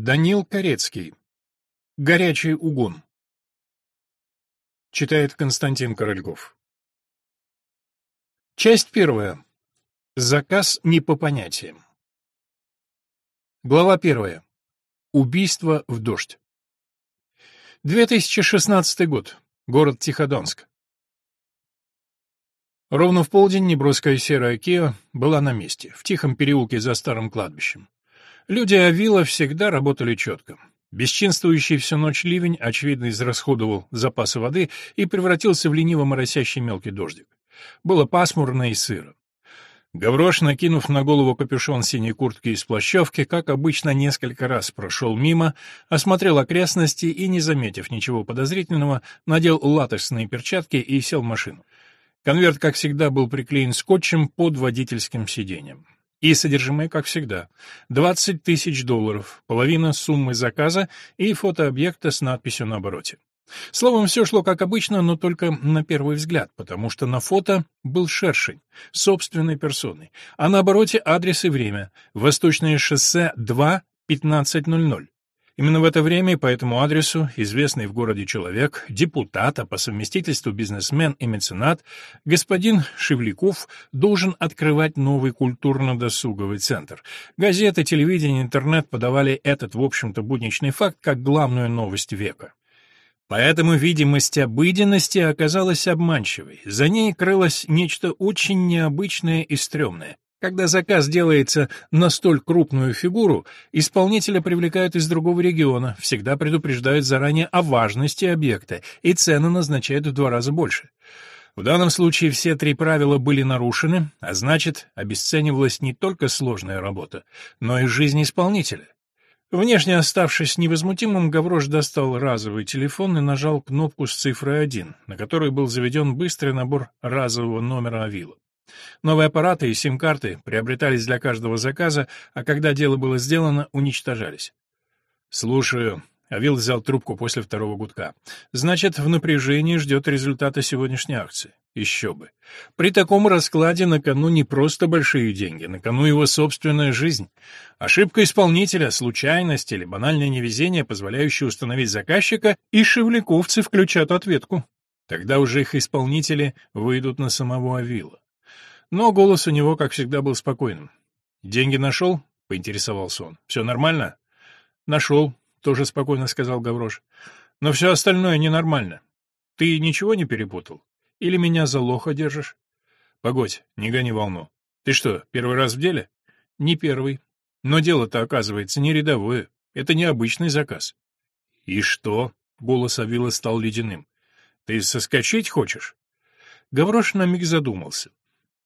Данил Корецкий. Горячий угон. Читает Константин Корольков. Часть первая. Заказ не по понятиям. Глава первая. Убийство в дождь. 2016 год. Город Тиходонск. Ровно в полдень неброская серая Киа была на месте, в тихом переулке за старым кладбищем. Люди Авила всегда работали четко. Бесчинствующий всю ночь ливень, очевидно, израсходовал запасы воды и превратился в лениво моросящий мелкий дождик. Было пасмурно и сыро. Гаврош, накинув на голову капюшон синей куртки из плащевки, как обычно, несколько раз прошел мимо, осмотрел окрестности и, не заметив ничего подозрительного, надел латексные перчатки и сел в машину. Конверт, как всегда, был приклеен скотчем под водительским сиденьем. И содержимое, как всегда, 20 тысяч долларов, половина суммы заказа и фото объекта с надписью на обороте. Словом, все шло как обычно, но только на первый взгляд, потому что на фото был шершень, собственной персоной, а на обороте адрес и время — Восточное шоссе 2, 1500. Именно в это время и по этому адресу известный в городе человек, депутат, а по совместительству бизнесмен и меценат, господин Шевляков должен открывать новый культурно-досуговый центр. Газеты, телевидение, интернет подавали этот, в общем-то, будничный факт как главную новость века. Поэтому видимость обыденности оказалась обманчивой. За ней крылось нечто очень необычное и стрёмное. Когда заказ делается на столь крупную фигуру, исполнителя привлекают из другого региона, всегда предупреждают заранее о важности объекта, и цены назначают в два раза больше. В данном случае все три правила были нарушены, а значит, обесценивалась не только сложная работа, но и жизнь исполнителя. Внешне оставшись невозмутимым, Гаврош достал разовый телефон и нажал кнопку с цифрой 1, на которой был заведен быстрый набор разового номера Авила. Новые аппараты и сим-карты приобретались для каждого заказа, а когда дело было сделано, уничтожались. «Слушаю». Авил взял трубку после второго гудка. «Значит, в напряжении ждет результата сегодняшней акции. Еще бы. При таком раскладе на кону не просто большие деньги, на кону его собственная жизнь. Ошибка исполнителя, случайность или банальное невезение, позволяющее установить заказчика, и шевляковцы включат ответку. Тогда уже их исполнители выйдут на самого Авила. Но голос у него, как всегда, был спокойным. «Деньги нашел?» — поинтересовался он. «Все нормально?» «Нашел», — тоже спокойно сказал Гаврош. «Но все остальное ненормально. Ты ничего не перепутал? Или меня за лоха держишь?» «Погодь, не гони волну. Ты что, первый раз в деле?» «Не первый. Но дело-то, оказывается, не рядовое. Это необычный заказ». «И что?» — голос Авила стал ледяным. «Ты соскочить хочешь?» Гаврош на миг задумался.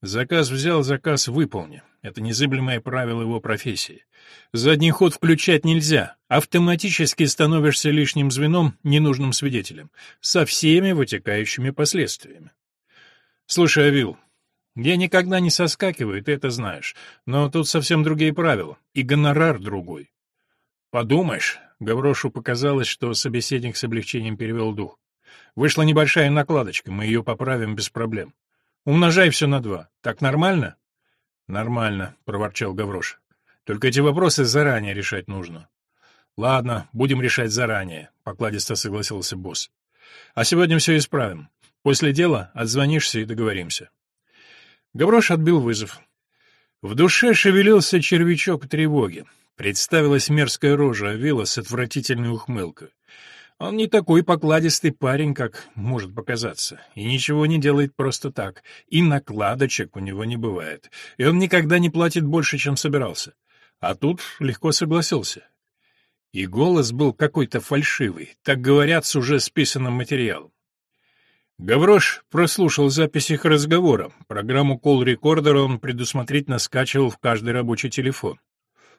Заказ взял, заказ выполни. Это незыблемое правило его профессии. Задний ход включать нельзя. Автоматически становишься лишним звеном, ненужным свидетелем. Со всеми вытекающими последствиями. Слушай, Авил, я никогда не соскакиваю, ты это знаешь. Но тут совсем другие правила. И гонорар другой. Подумаешь, Гаврошу показалось, что собеседник с облегчением перевел дух. Вышла небольшая накладочка, мы ее поправим без проблем. Умножай все на два. Так нормально? Нормально, проворчал Гаврош. Только эти вопросы заранее решать нужно. Ладно, будем решать заранее, покладисто согласился босс. А сегодня все исправим. После дела отзвонишься и договоримся. Гаврош отбил вызов. В душе шевелился червячок тревоги. Представилась мерзкая рожа Авила с отвратительной ухмылкой. Он не такой покладистый парень, как может показаться, и ничего не делает просто так, и накладочек у него не бывает, и он никогда не платит больше, чем собирался. А тут легко согласился. И голос был какой-то фальшивый, так говорят с уже списанным материалом. Гаврош прослушал запись их разговора. Программу колл-рекордера он предусмотрительно скачивал в каждый рабочий телефон.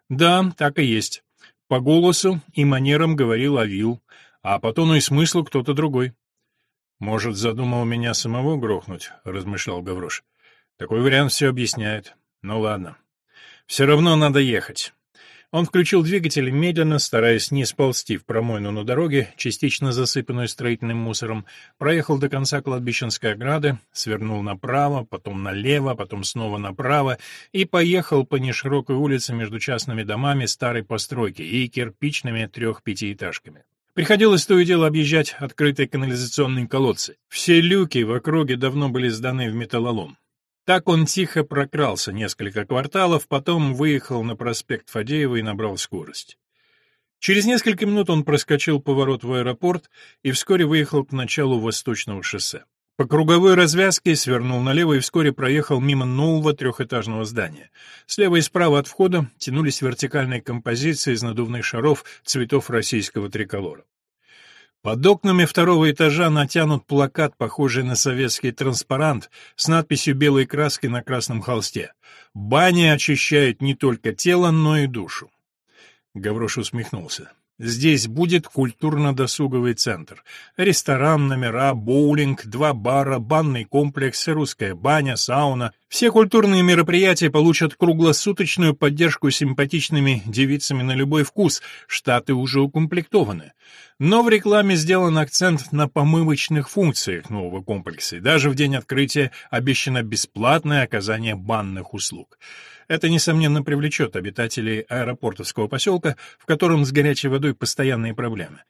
Да, так и есть. По голосу и манерам говорил Авил, а по тону и смыслу кто-то другой. «Может, задумал меня самого грохнуть?» — размышлял Гаврош. «Такой вариант все объясняет. Ну ладно. Все равно надо ехать. Он включил двигатель медленно, стараясь не сползти в промойну на дороге, частично засыпанную строительным мусором, проехал до конца кладбищенской ограды, свернул направо, потом налево, потом снова направо и поехал по неширокой улице между частными домами старой постройки и кирпичными трех-пятиэтажками. Приходилось то и дело объезжать открытые канализационные колодцы. Все люки в округе давно были сданы в металлолом. Так он тихо прокрался несколько кварталов, потом выехал на проспект Фадеева и набрал скорость. Через несколько минут он проскочил поворот в аэропорт и вскоре выехал к началу Восточного шоссе. По круговой развязке свернул налево и вскоре проехал мимо нового трехэтажного здания. Слева и справа от входа тянулись вертикальные композиции из надувных шаров цветов российского триколора. Под окнами второго этажа натянут плакат, похожий на советский транспарант, с надписью белой краской на красном холсте. «Баня очищает не только тело, но и душу». Гаврош усмехнулся. Здесь будет культурно-досуговый центр. Ресторан, номера, боулинг, два бара, банный комплекс, русская баня, сауна. Все культурные мероприятия получат круглосуточную поддержку симпатичными девицами на любой вкус. Штаты уже укомплектованы. Но в рекламе сделан акцент на помывочных функциях нового комплекса. И даже в день открытия обещано бесплатное оказание банных услуг. Это, несомненно, привлечет обитателей аэропортовского поселка, в котором с горячей водой постоянные проблемы.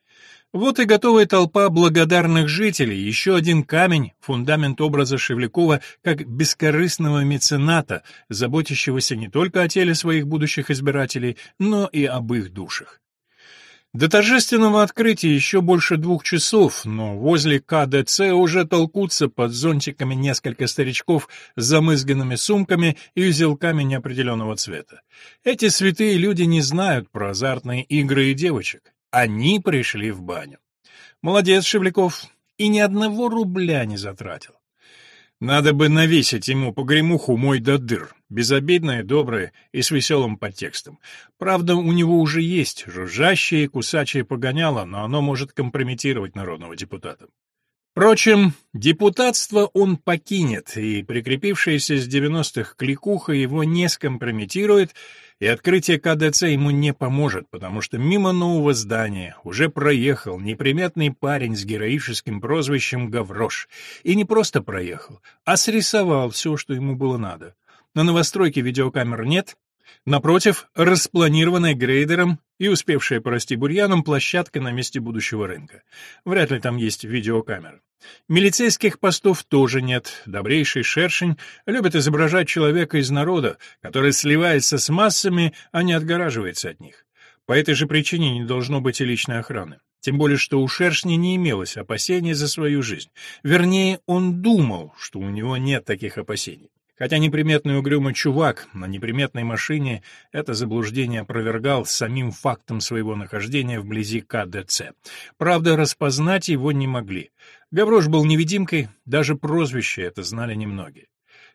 Вот и готовая толпа благодарных жителей, еще один камень, фундамент образа Шевлякова как бескорыстного мецената, заботящегося не только о теле своих будущих избирателей, но и об их душах. До торжественного открытия еще больше двух часов, но возле КДЦ уже толкутся под зонтиками несколько старичков с замызганными сумками и узелками неопределенного цвета. Эти святые люди не знают про азартные игры и девочек. Они пришли в баню. Молодец, Шевляков, и ни одного рубля не затратил. Надо бы навесить ему погремуху мой до дыр, безобидное, доброе и с веселым подтекстом. Правда, у него уже есть жужжащее и кусачее погоняло, но оно может компрометировать народного депутата. Впрочем, депутатство он покинет, и прикрепившаяся с 90-х кликуха его не скомпрометирует, и открытие КДЦ ему не поможет, потому что мимо нового здания уже проехал неприметный парень с героическим прозвищем Гаврош. И не просто проехал, а срисовал все, что ему было надо. На новостройке видеокамер нет, Напротив, распланированная грейдером и успевшая порасти бурьяном площадка на месте будущего рынка. Вряд ли там есть видеокамеры. Милицейских постов тоже нет. Добрейший шершень любит изображать человека из народа, который сливается с массами, а не отгораживается от них. По этой же причине не должно быть и личной охраны. Тем более, что у шершня не имелось опасений за свою жизнь. Вернее, он думал, что у него нет таких опасений. Хотя неприметный угрюмый чувак на неприметной машине это заблуждение опровергал самим фактом своего нахождения вблизи КДЦ. Правда, распознать его не могли. Гаврош был невидимкой, даже прозвище это знали немногие.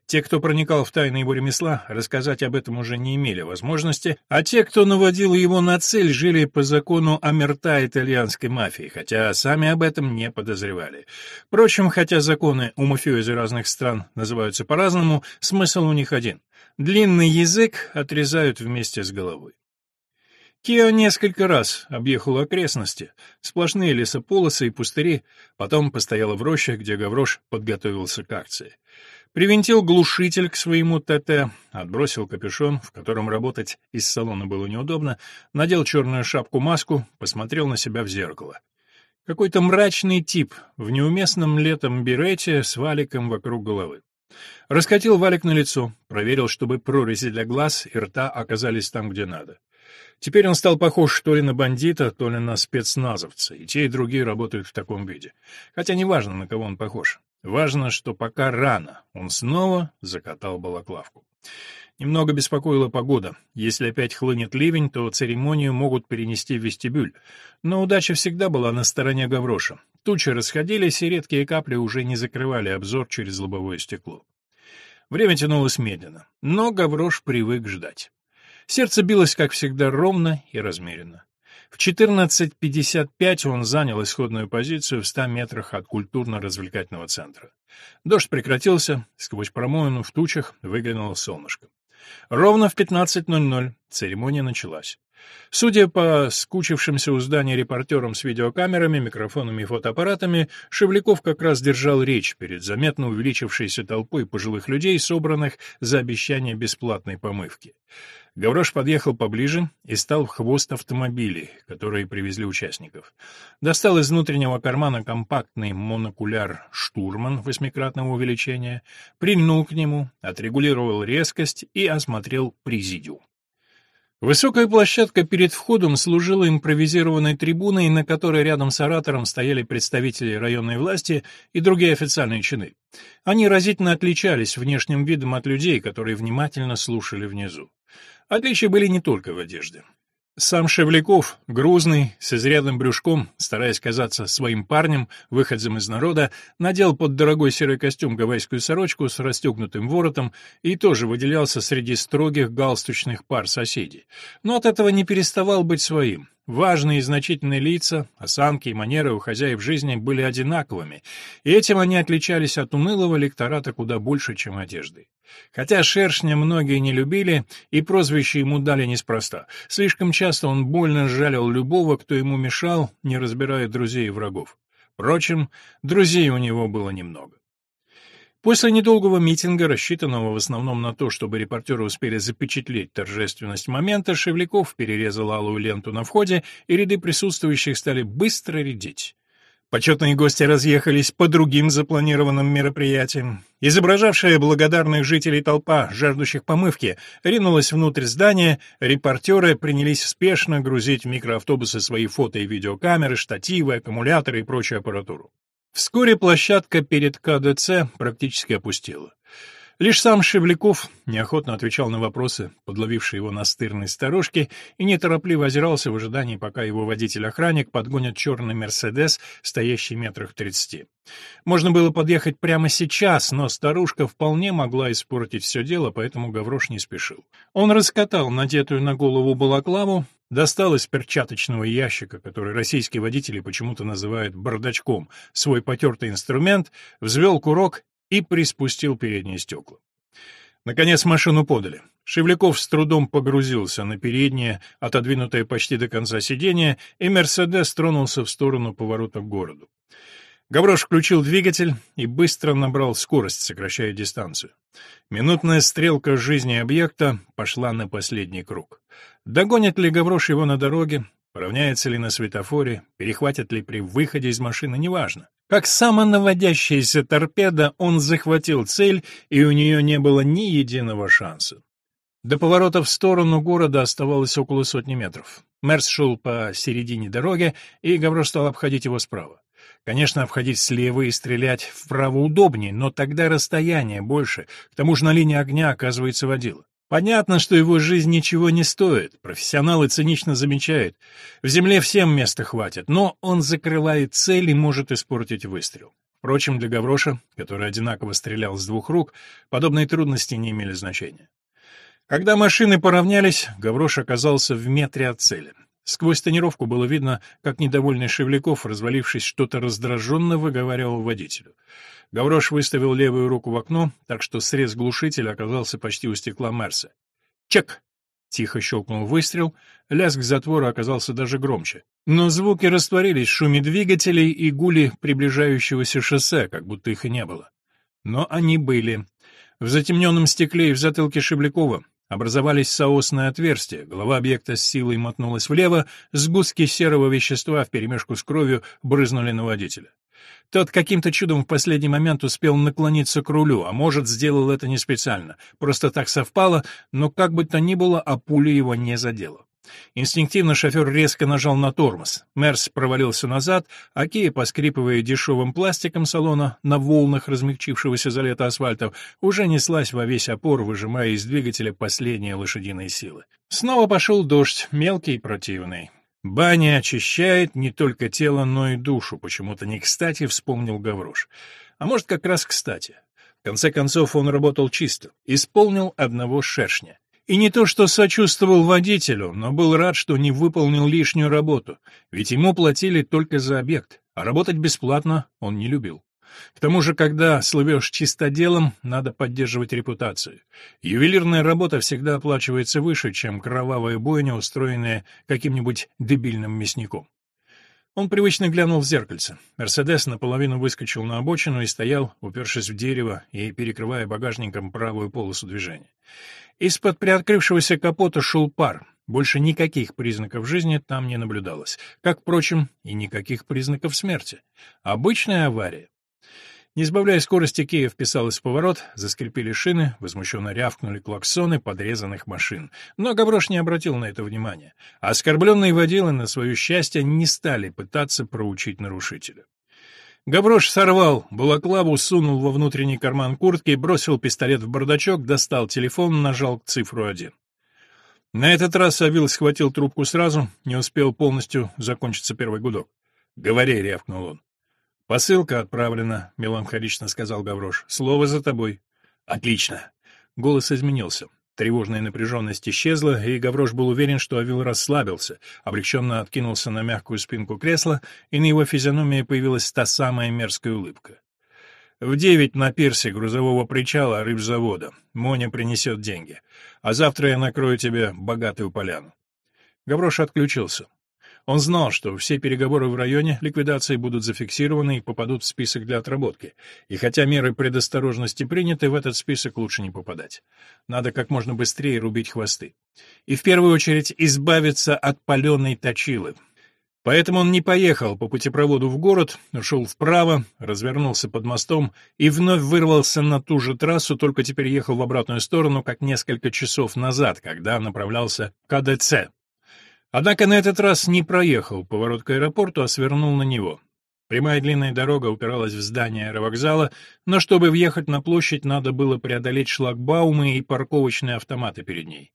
Те, кто проникал в тайны его ремесла, рассказать об этом уже не имели возможности, а те, кто наводил его на цель, жили по закону омерта итальянской мафии, хотя сами об этом не подозревали. Впрочем, хотя законы у мафиози разных стран называются по-разному, смысл у них один. Длинный язык отрезают вместе с головой. Кио несколько раз объехал окрестности, сплошные лесополосы и пустыри, потом постояла в роще, где Гаврош подготовился к акции. Привинтил глушитель к своему ТТ, отбросил капюшон, в котором работать из салона было неудобно, надел черную шапку-маску, посмотрел на себя в зеркало. Какой-то мрачный тип в неуместном летом берете с валиком вокруг головы. Раскатил валик на лицо, проверил, чтобы прорези для глаз и рта оказались там, где надо. Теперь он стал похож то ли на бандита, то ли на спецназовца, и те, и другие работают в таком виде. Хотя неважно, на кого он похож. Важно, что пока рано, он снова закатал балаклавку. Немного беспокоила погода. Если опять хлынет ливень, то церемонию могут перенести в вестибюль. Но удача всегда была на стороне Гавроша. Тучи расходились, и редкие капли уже не закрывали обзор через лобовое стекло. Время тянулось медленно, но Гаврош привык ждать. Сердце билось, как всегда, ровно и размеренно. В 14.55 он занял исходную позицию в 100 метрах от культурно-развлекательного центра. Дождь прекратился, сквозь промоину в тучах выглянуло солнышко. Ровно в 15.00 церемония началась. Судя по скучившимся у здания репортерам с видеокамерами, микрофонами и фотоаппаратами, Шевляков как раз держал речь перед заметно увеличившейся толпой пожилых людей, собранных за обещание бесплатной помывки. Гаврош подъехал поближе и стал в хвост автомобилей, которые привезли участников. Достал из внутреннего кармана компактный монокуляр «Штурман» восьмикратного увеличения, прильнул к нему, отрегулировал резкость и осмотрел президиум. Высокая площадка перед входом служила импровизированной трибуной, на которой рядом с оратором стояли представители районной власти и другие официальные чины. Они разительно отличались внешним видом от людей, которые внимательно слушали внизу. Отличия были не только в одежде. Сам Шевляков, грузный, с изрядным брюшком, стараясь казаться своим парнем, выходцем из народа, надел под дорогой серый костюм гавайскую сорочку с расстегнутым воротом и тоже выделялся среди строгих галстучных пар соседей. Но от этого не переставал быть своим. Важные и значительные лица, осанки и манеры у хозяев жизни были одинаковыми, и этим они отличались от унылого лектората куда больше, чем одеждой. Хотя шершня многие не любили, и прозвище ему дали неспроста. Слишком часто он больно жалил любого, кто ему мешал, не разбирая друзей и врагов. Впрочем, друзей у него было немного. После недолгого митинга, рассчитанного в основном на то, чтобы репортеры успели запечатлеть торжественность момента, Шевляков перерезал алую ленту на входе, и ряды присутствующих стали быстро редеть. Почетные гости разъехались по другим запланированным мероприятиям. Изображавшая благодарных жителей толпа, жаждущих помывки, ринулась внутрь здания, репортеры принялись спешно грузить в микроавтобусы свои фото и видеокамеры, штативы, аккумуляторы и прочую аппаратуру. Вскоре площадка перед КДЦ практически опустела. Лишь сам Шевляков неохотно отвечал на вопросы, подловившие его настырной сторожки, и неторопливо озирался в ожидании, пока его водитель-охранник подгонит черный «Мерседес», стоящий метрах в тридцати. Можно было подъехать прямо сейчас, но старушка вполне могла испортить все дело, поэтому Гаврош не спешил. Он раскатал надетую на голову балаклаву, достал из перчаточного ящика, который российские водители почему-то называют бардачком, свой потертый инструмент, взвел курок и приспустил передние стекла. Наконец машину подали. Шевляков с трудом погрузился на переднее, отодвинутое почти до конца сиденье, и «Мерседес» тронулся в сторону поворота к городу. Гаврош включил двигатель и быстро набрал скорость, сокращая дистанцию. Минутная стрелка жизни объекта пошла на последний круг. Догонит ли Гаврош его на дороге, поравняется ли на светофоре, перехватит ли при выходе из машины, неважно. Как самонаводящаяся торпеда, он захватил цель, и у нее не было ни единого шанса. До поворота в сторону города оставалось около сотни метров. Мерс шел по середине дороги, и Гаврош стал обходить его справа. Конечно, обходить слева и стрелять вправо удобнее, но тогда расстояние больше, к тому же на линии огня оказывается водила. Понятно, что его жизнь ничего не стоит, профессионалы цинично замечают. В земле всем места хватит, но он закрывает цель и может испортить выстрел. Впрочем, для Гавроша, который одинаково стрелял с двух рук, подобные трудности не имели значения. Когда машины поравнялись, Гаврош оказался в метре от цели. Сквозь тонировку было видно, как недовольный Шевляков, развалившись, что-то раздраженно выговаривал водителю. Гаврош выставил левую руку в окно, так что срез глушителя оказался почти у стекла Мерса. «Чек!» — тихо щелкнул выстрел, лязг затвора оказался даже громче. Но звуки растворились в шуме двигателей и гуле приближающегося шоссе, как будто их и не было. Но они были. В затемненном стекле и в затылке Шеблякова образовались соосные отверстия, голова объекта с силой мотнулась влево, сгустки серого вещества вперемешку с кровью брызнули на водителя. Тот каким-то чудом в последний момент успел наклониться к рулю, а может, сделал это не специально. Просто так совпало, но как бы то ни было, а пуля его не задела. Инстинктивно шофер резко нажал на тормоз. Мерс провалился назад, а Кия, поскрипывая дешевым пластиком салона на волнах размягчившегося за лето асфальтов, уже неслась во весь опор, выжимая из двигателя последние лошадиные силы. Снова пошел дождь, мелкий и противный. Баня очищает не только тело, но и душу, почему-то не кстати вспомнил Гаврош. А может, как раз кстати. В конце концов, он работал чисто, исполнил одного шершня. И не то что сочувствовал водителю, но был рад, что не выполнил лишнюю работу, ведь ему платили только за объект, а работать бесплатно он не любил. К тому же, когда слывешь чистоделом, надо поддерживать репутацию. Ювелирная работа всегда оплачивается выше, чем кровавая бойня, устроенная каким-нибудь дебильным мясником. Он привычно глянул в зеркальце. «Мерседес» наполовину выскочил на обочину и стоял, упершись в дерево и перекрывая багажником правую полосу движения. Из-под приоткрывшегося капота шел пар. Больше никаких признаков жизни там не наблюдалось. Как, впрочем, и никаких признаков смерти. Обычная авария. Не сбавляя скорости, Кия вписалась в поворот, заскрипели шины, возмущенно рявкнули клаксоны подрезанных машин. Но Гаврош не обратил на это внимания. Оскорбленные водилы, на свое счастье, не стали пытаться проучить нарушителя. Гаврош сорвал балаклаву, сунул во внутренний карман куртки, бросил пистолет в бардачок, достал телефон, нажал цифру один. На этот раз Авил схватил трубку сразу, не успел полностью закончиться первый гудок. «Говори», — рявкнул он. «Посылка отправлена», — меланхолично сказал Гаврош. «Слово за тобой». «Отлично». Голос изменился. Тревожная напряженность исчезла, и Гаврош был уверен, что Авил расслабился, облегченно откинулся на мягкую спинку кресла, и на его физиономии появилась та самая мерзкая улыбка. «В девять на пирсе грузового причала рыбзавода. Моня принесет деньги. А завтра я накрою тебе богатую поляну». Гаврош отключился. Он знал, что все переговоры в районе ликвидации будут зафиксированы и попадут в список для отработки. И хотя меры предосторожности приняты, в этот список лучше не попадать. Надо как можно быстрее рубить хвосты. И в первую очередь избавиться от паленой точилы. Поэтому он не поехал по путепроводу в город, ушел вправо, развернулся под мостом и вновь вырвался на ту же трассу, только теперь ехал в обратную сторону, как несколько часов назад, когда направлялся к КДЦ. Однако на этот раз не проехал поворот к аэропорту, а свернул на него. Прямая длинная дорога упиралась в здание аэровокзала, но чтобы въехать на площадь, надо было преодолеть шлагбаумы и парковочные автоматы перед ней.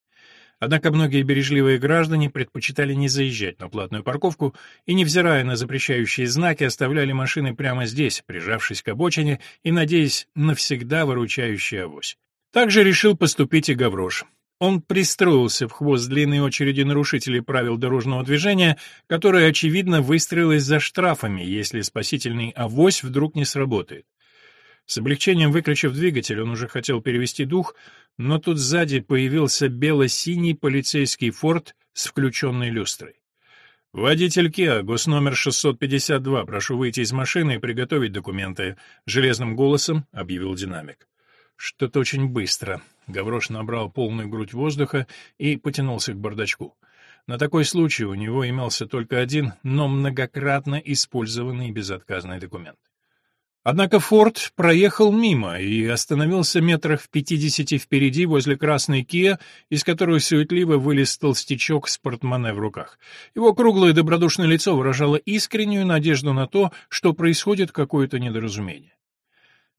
Однако многие бережливые граждане предпочитали не заезжать на платную парковку и, невзирая на запрещающие знаки, оставляли машины прямо здесь, прижавшись к обочине и надеясь навсегда выручающий авось. Так же решил поступить и Гаврош. Он пристроился в хвост длинной очереди нарушителей правил дорожного движения, которая, очевидно, выстроилась за штрафами, если спасительный авось вдруг не сработает. С облегчением выключив двигатель, он уже хотел перевести дух, но тут сзади появился бело-синий полицейский форт с включенной люстрой. «Водитель Киа, госномер 652, прошу выйти из машины и приготовить документы», — железным голосом объявил динамик. Что-то очень быстро. Гаврош набрал полную грудь воздуха и потянулся к бардачку. На такой случай у него имелся только один, но многократно использованный безотказный документ. Однако Форд проехал мимо и остановился метрах в пятидесяти впереди возле красной Киа, из которой суетливо вылез толстячок с портмоне в руках. Его круглое добродушное лицо выражало искреннюю надежду на то, что происходит какое-то недоразумение.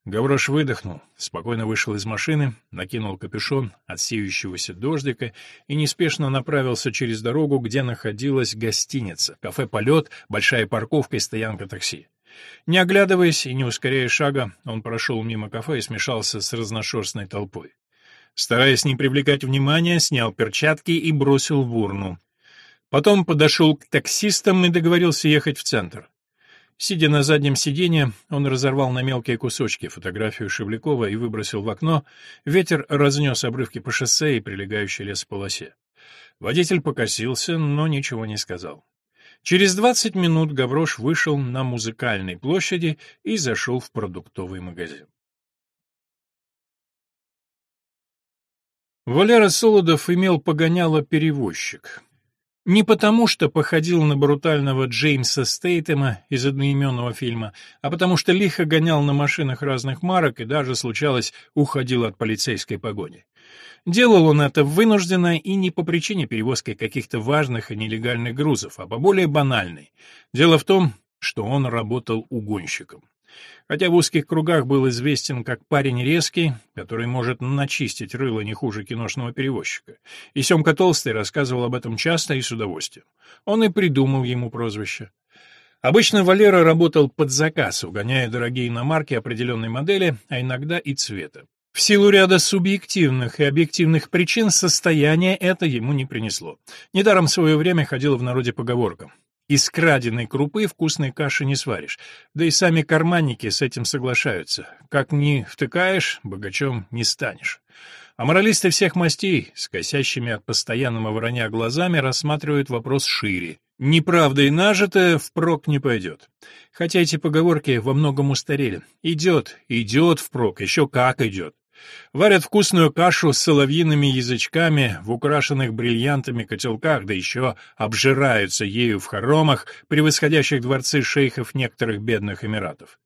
Гаврош выдохнул, спокойно вышел из машины, накинул капюшон от сеющегося дождика и неспешно направился через дорогу, где находилась гостиница, кафе «Полет», большая парковка и стоянка такси. Не оглядываясь и не ускоряя шага, он прошел мимо кафе и смешался с разношерстной толпой. Стараясь не привлекать внимания, снял перчатки и бросил в урну. Потом подошел к таксистам и договорился ехать в центр. Сидя на заднем сиденье, он разорвал на мелкие кусочки фотографию Шевлякова и выбросил в окно. Ветер разнес обрывки по шоссе и прилегающей лесополосе. Водитель покосился, но ничего не сказал. Через двадцать минут Гаврош вышел на музыкальной площади и зашел в продуктовый магазин. Валера Солодов имел погоняло-перевозчик. Не потому, что походил на брутального Джеймса Стейтема из одноименного фильма, а потому что лихо гонял на машинах разных марок и даже, случалось, уходил от полицейской погони. Делал он это вынужденно и не по причине перевозки каких-то важных и нелегальных грузов, а по более банальной. Дело в том, что он работал угонщиком хотя в узких кругах был известен как парень резкий, который может начистить рыло не хуже киношного перевозчика. И Семка Толстый рассказывал об этом часто и с удовольствием. Он и придумал ему прозвище. Обычно Валера работал под заказ, угоняя дорогие иномарки определенной модели, а иногда и цвета. В силу ряда субъективных и объективных причин состояние это ему не принесло. Недаром в свое время ходила в народе поговорка Из краденой крупы вкусной каши не сваришь. Да и сами карманники с этим соглашаются. Как ни втыкаешь, богачом не станешь. А моралисты всех мастей, с косящими от постоянного вранья глазами, рассматривают вопрос шире. Неправдой нажитое впрок не пойдет. Хотя эти поговорки во многом устарели. Идет, идет впрок, еще как идет. Варят вкусную кашу с соловьиными язычками в украшенных бриллиантами котелках, да еще обжираются ею в хоромах, превосходящих дворцы шейхов некоторых бедных эмиратов.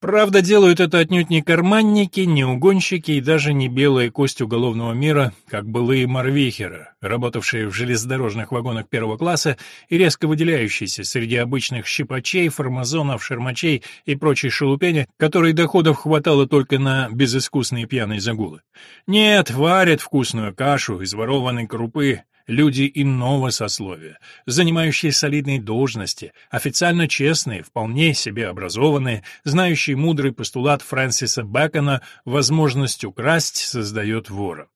Правда, делают это отнюдь не карманники, не угонщики и даже не белая кость уголовного мира, как былые морвихеры, работавшие в железнодорожных вагонах первого класса и резко выделяющиеся среди обычных щипачей, формазонов, шермачей и прочей шелупени, которой доходов хватало только на безыскусные пьяные загулы. Нет, варят вкусную кашу из ворованной крупы, люди иного сословия, занимающие солидные должности, официально честные, вполне себе образованные, знающие мудрый постулат Фрэнсиса Бэкона «возможность украсть создает вора».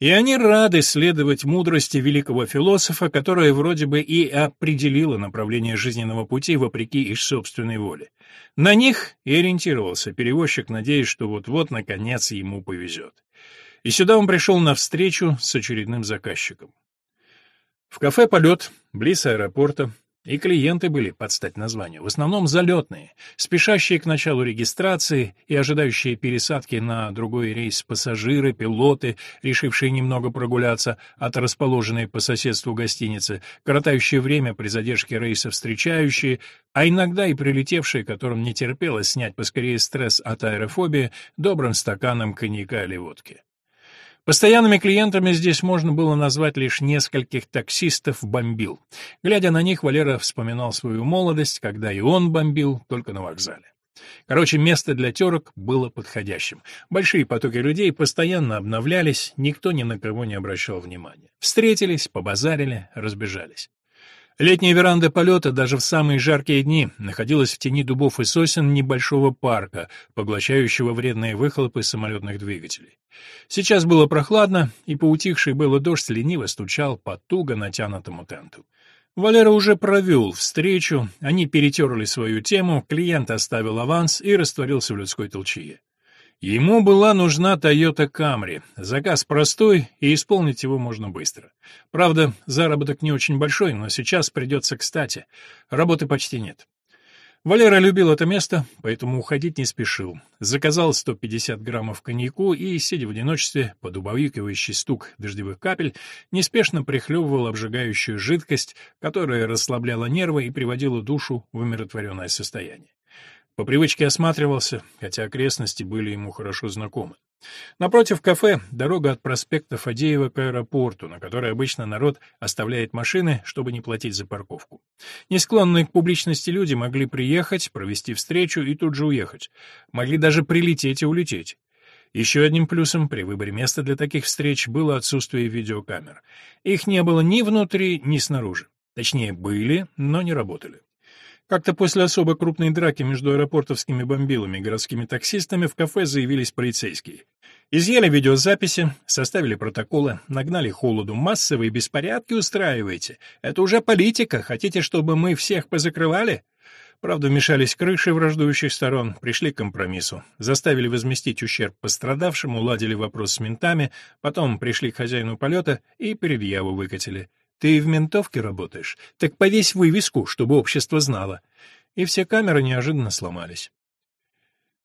И они рады следовать мудрости великого философа, которая вроде бы и определила направление жизненного пути вопреки их собственной воле. На них и ориентировался перевозчик, надеясь, что вот-вот, наконец, ему повезет. И сюда он пришел навстречу с очередным заказчиком. В кафе «Полет», близ аэропорта, и клиенты были, под стать названию, в основном залетные, спешащие к началу регистрации и ожидающие пересадки на другой рейс пассажиры, пилоты, решившие немного прогуляться от расположенной по соседству гостиницы, коротающие время при задержке рейса встречающие, а иногда и прилетевшие, которым не терпелось снять поскорее стресс от аэрофобии добрым стаканом коньяка или водки. Постоянными клиентами здесь можно было назвать лишь нескольких таксистов бомбил. Глядя на них, Валера вспоминал свою молодость, когда и он бомбил, только на вокзале. Короче, место для терок было подходящим. Большие потоки людей постоянно обновлялись, никто ни на кого не обращал внимания. Встретились, побазарили, разбежались. Летняя веранда полета даже в самые жаркие дни находилась в тени дубов и сосен небольшого парка, поглощающего вредные выхлопы самолетных двигателей. Сейчас было прохладно, и поутихший было дождь лениво стучал по туго натянутому тенту. Валера уже провел встречу, они перетерли свою тему, клиент оставил аванс и растворился в людской толчье. Ему была нужна Toyota Camry. Заказ простой, и исполнить его можно быстро. Правда, заработок не очень большой, но сейчас придется кстати. Работы почти нет. Валера любил это место, поэтому уходить не спешил. Заказал 150 граммов коньяку и, сидя в одиночестве, под убаюкивающий стук дождевых капель, неспешно прихлебывал обжигающую жидкость, которая расслабляла нервы и приводила душу в умиротворенное состояние. По привычке осматривался, хотя окрестности были ему хорошо знакомы. Напротив кафе дорога от проспекта Фадеева к аэропорту, на которой обычно народ оставляет машины, чтобы не платить за парковку. Не склонные к публичности люди могли приехать, провести встречу и тут же уехать. Могли даже прилететь и улететь. Еще одним плюсом при выборе места для таких встреч было отсутствие видеокамер. Их не было ни внутри, ни снаружи. Точнее, были, но не работали. Как-то после особо крупной драки между аэропортовскими бомбилами и городскими таксистами в кафе заявились полицейские. Изъяли видеозаписи, составили протоколы, нагнали холоду, массовые беспорядки устраиваете. Это уже политика, хотите, чтобы мы всех позакрывали? Правда, вмешались крыши враждующих сторон, пришли к компромиссу. Заставили возместить ущерб пострадавшим, уладили вопрос с ментами, потом пришли к хозяину полета и предъяву выкатили. Ты в ментовке работаешь? Так повесь вывеску, чтобы общество знало. И все камеры неожиданно сломались.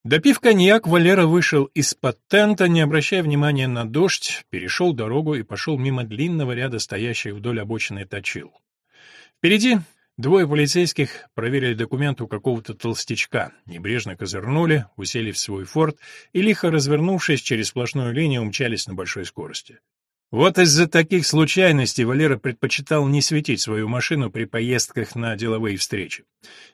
Допив коньяк, Валера вышел из-под тента, не обращая внимания на дождь, перешел дорогу и пошел мимо длинного ряда стоящих вдоль обочины точил. Впереди двое полицейских проверили документ у какого-то толстячка, небрежно козырнули, усели в свой форт и, лихо развернувшись через сплошную линию, умчались на большой скорости. Вот из-за таких случайностей Валера предпочитал не светить свою машину при поездках на деловые встречи.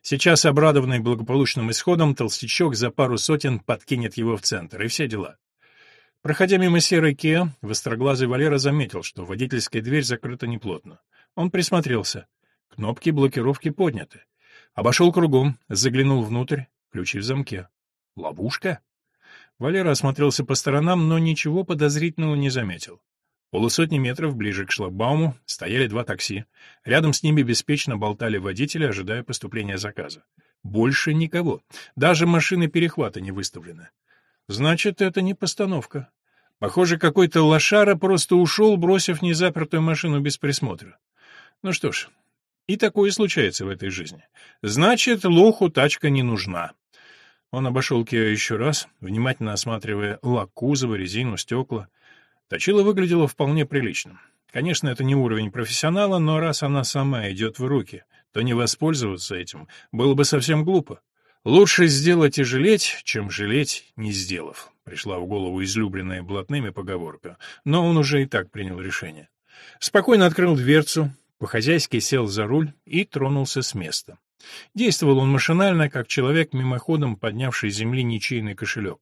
Сейчас, обрадованный благополучным исходом, толстячок за пару сотен подкинет его в центр, и все дела. Проходя мимо серой Киа, востроглазый Валера заметил, что водительская дверь закрыта неплотно. Он присмотрелся. Кнопки блокировки подняты. Обошел кругом, заглянул внутрь, ключи в замке. Ловушка? Валера осмотрелся по сторонам, но ничего подозрительного не заметил. Полусотни метров ближе к шлагбауму стояли два такси. Рядом с ними беспечно болтали водители, ожидая поступления заказа. Больше никого. Даже машины перехвата не выставлены. Значит, это не постановка. Похоже, какой-то лошара просто ушел, бросив незапертую машину без присмотра. Ну что ж, и такое случается в этой жизни. Значит, лоху тачка не нужна. Он обошел Киа еще раз, внимательно осматривая лак кузова, резину, стекла. Точила выглядела вполне прилично. Конечно, это не уровень профессионала, но раз она сама идет в руки, то не воспользоваться этим было бы совсем глупо. Лучше сделать и жалеть, чем жалеть, не сделав. Пришла в голову излюбленная блатными поговорка, но он уже и так принял решение. Спокойно открыл дверцу, по-хозяйски сел за руль и тронулся с места. Действовал он машинально, как человек, мимоходом поднявший с земли ничейный кошелек.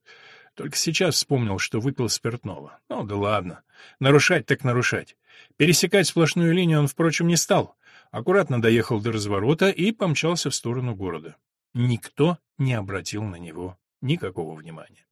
Только сейчас вспомнил, что выпил спиртного. Ну да ладно. Нарушать так нарушать. Пересекать сплошную линию он, впрочем, не стал. Аккуратно доехал до разворота и помчался в сторону города. Никто не обратил на него никакого внимания.